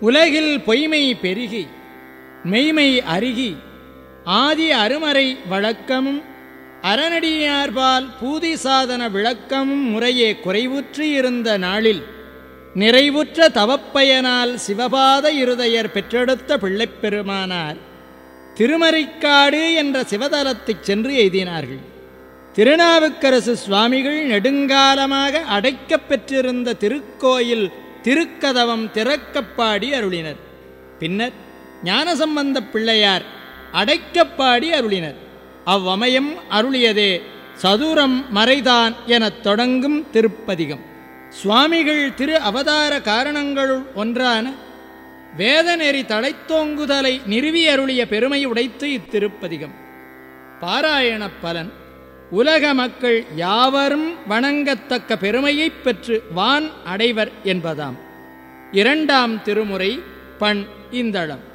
உலகில் பொய்மை பெருகி மெய்மை அருகி ஆதி அருமறை வழக்கமும் அறநடியார்பால் பூதி சாதன விளக்கமும் முறையே குறைவுற்று இருந்த நாளில் நிறைவுற்ற தவப்பயனால் சிவபாத இருதயர் பெற்றெடுத்த பிள்ளைப்பெருமானார் திருமறைக்காடு என்ற சிவதலத்தைச் சென்று எய்தினார்கள். திருநாவுக்கரசு சுவாமிகள் நெடுங்காலமாக அடைக்கப் பெற்றிருந்த திருக்கோயில் திருக்கதவம் திறக்கப்பாடி அருளினர். பின்னர் ஞானசம்பந்த பிள்ளையார் அடைக்கப்பாடி அருளினர். அவ்வமயம் அருளியதே சதுரம் மறைதான் எனத் தொடங்கும் திருப்பதிகம். சுவாமிகள் திரு அவதார காரணங்களுள் ஒன்றான வேதநெறி தழைத்தோங்குதலை நிறுவி அருளிய பெருமை உடைத்து இத்திருப்பதிகம். பாராயணப் பலன் உலக மக்கள் யாவரும் வணங்கத்தக்க பெருமையைப் பெற்று வான் அடைவர் என்பதாம். இரண்டாம் திருமுறை பண் இந்தளம்.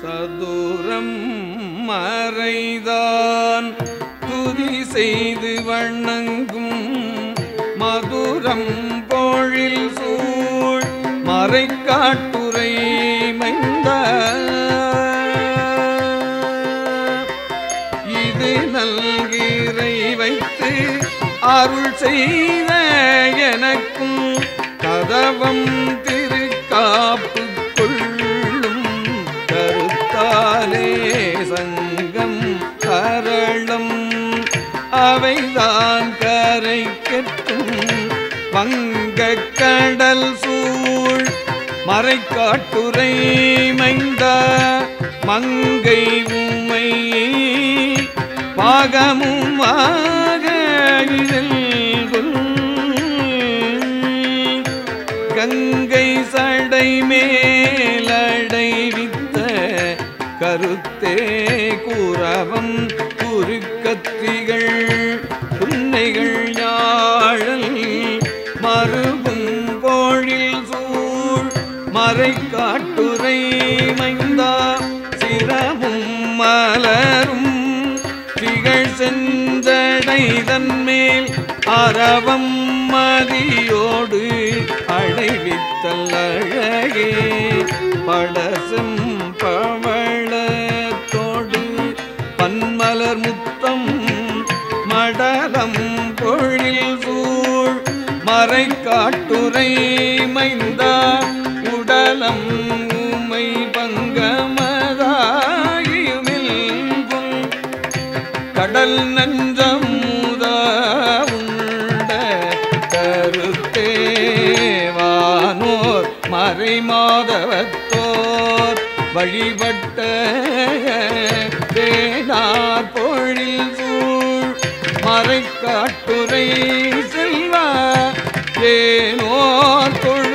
சதுரம் மறைதான் துதி செய்து வணங்கும் மதுரம் பொழில் அரை காட்டுரை மைந்த இது நல்கிறை வைத்து அருள் செய்த எனக்கும் கதவம் திருக்காப்பு கொள்ளும் கருத்தாலே சங்கம் கரளம். அவைதான் கரை கெட்டும் வங்கக் கடல் சு மறைக்காட்டுரை மைந்த மங்கை உம்மை. பாகமும் கங்கை சடை மேலடைவித்த கருத்தே கூறவம் குறுக்கத்திகள் புன்னைகள் யாழல் மறு மறைக்காட்டுரை மைந்தா சிரமும் மலரும். திகழ் செஞ்சடை தன்மேல் அறவம் மதியோடு அடைவித்தல் அழகே. பழசும் பவளத்தோடு பன்மலர் முத்தம் மடலம் பொழில் சூழ். மறை காட்டுரை மைந்தா உடலம் உமை பங்கமதாயுமில் கடல் நஞ்சம் உண்ட கருத்தேவானோர் மறைமாதவத்தோர். வழிபட்ட தேனார் பொழில் சூழ் மறைக்காட்டுரை செல்வா ஏனோர் தொழில்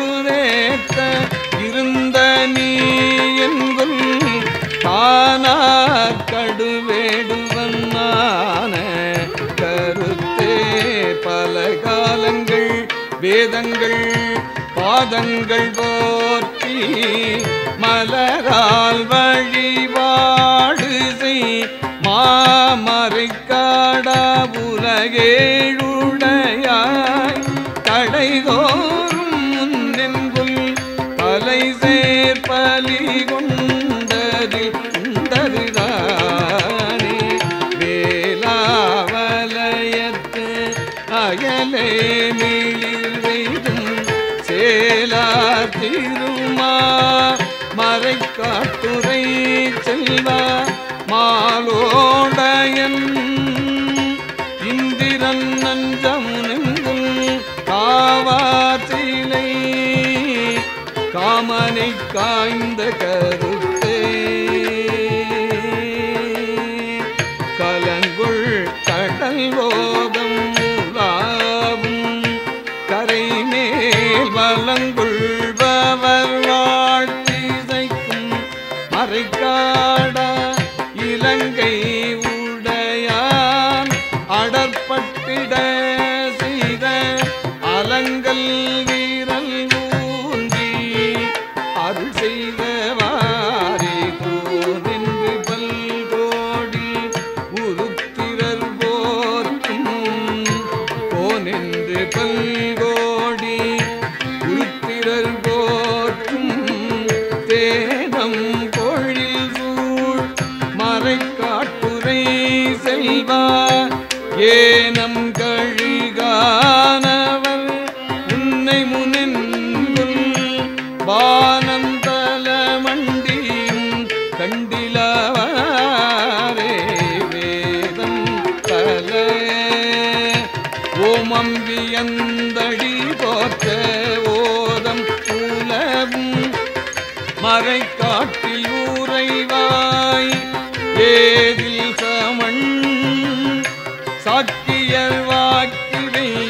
வேதங்கள் பாதங்கள் போற்றி மலரால் வழிபாடு செய். மாமறைக்காடா உலகேழுடையாய். கடைதோறும் முன்னெங்குள் தலை சேர்பலி கொண்டதில் உண்டதுதானே. வேலாவலயத்து அயலே மிளிர் வேலா திருமா? மறைக்காட்டுரை செல்வா மாலோடையன். இந்திரன் நஞ்சம் நெங்கும் காவாற்றிலை காமனை காய்ந்த கரு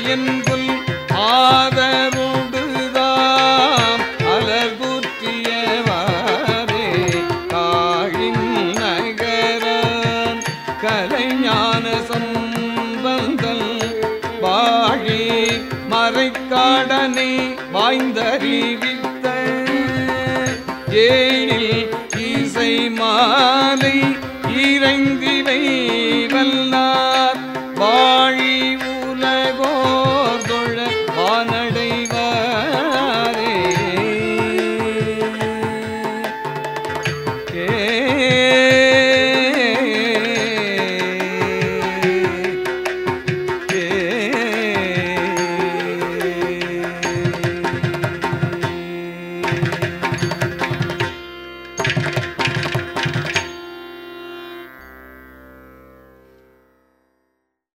வாக்கிவை என்புல் ஆதருடுதாம் அலகுற்றியவாரே காழின் நகரான். கலைஞான சம்பந்தல் வாழி மறைக்காடனை வாய்ந்தறிவித்த. ஏழில் இசை மாலை இறைந்திவை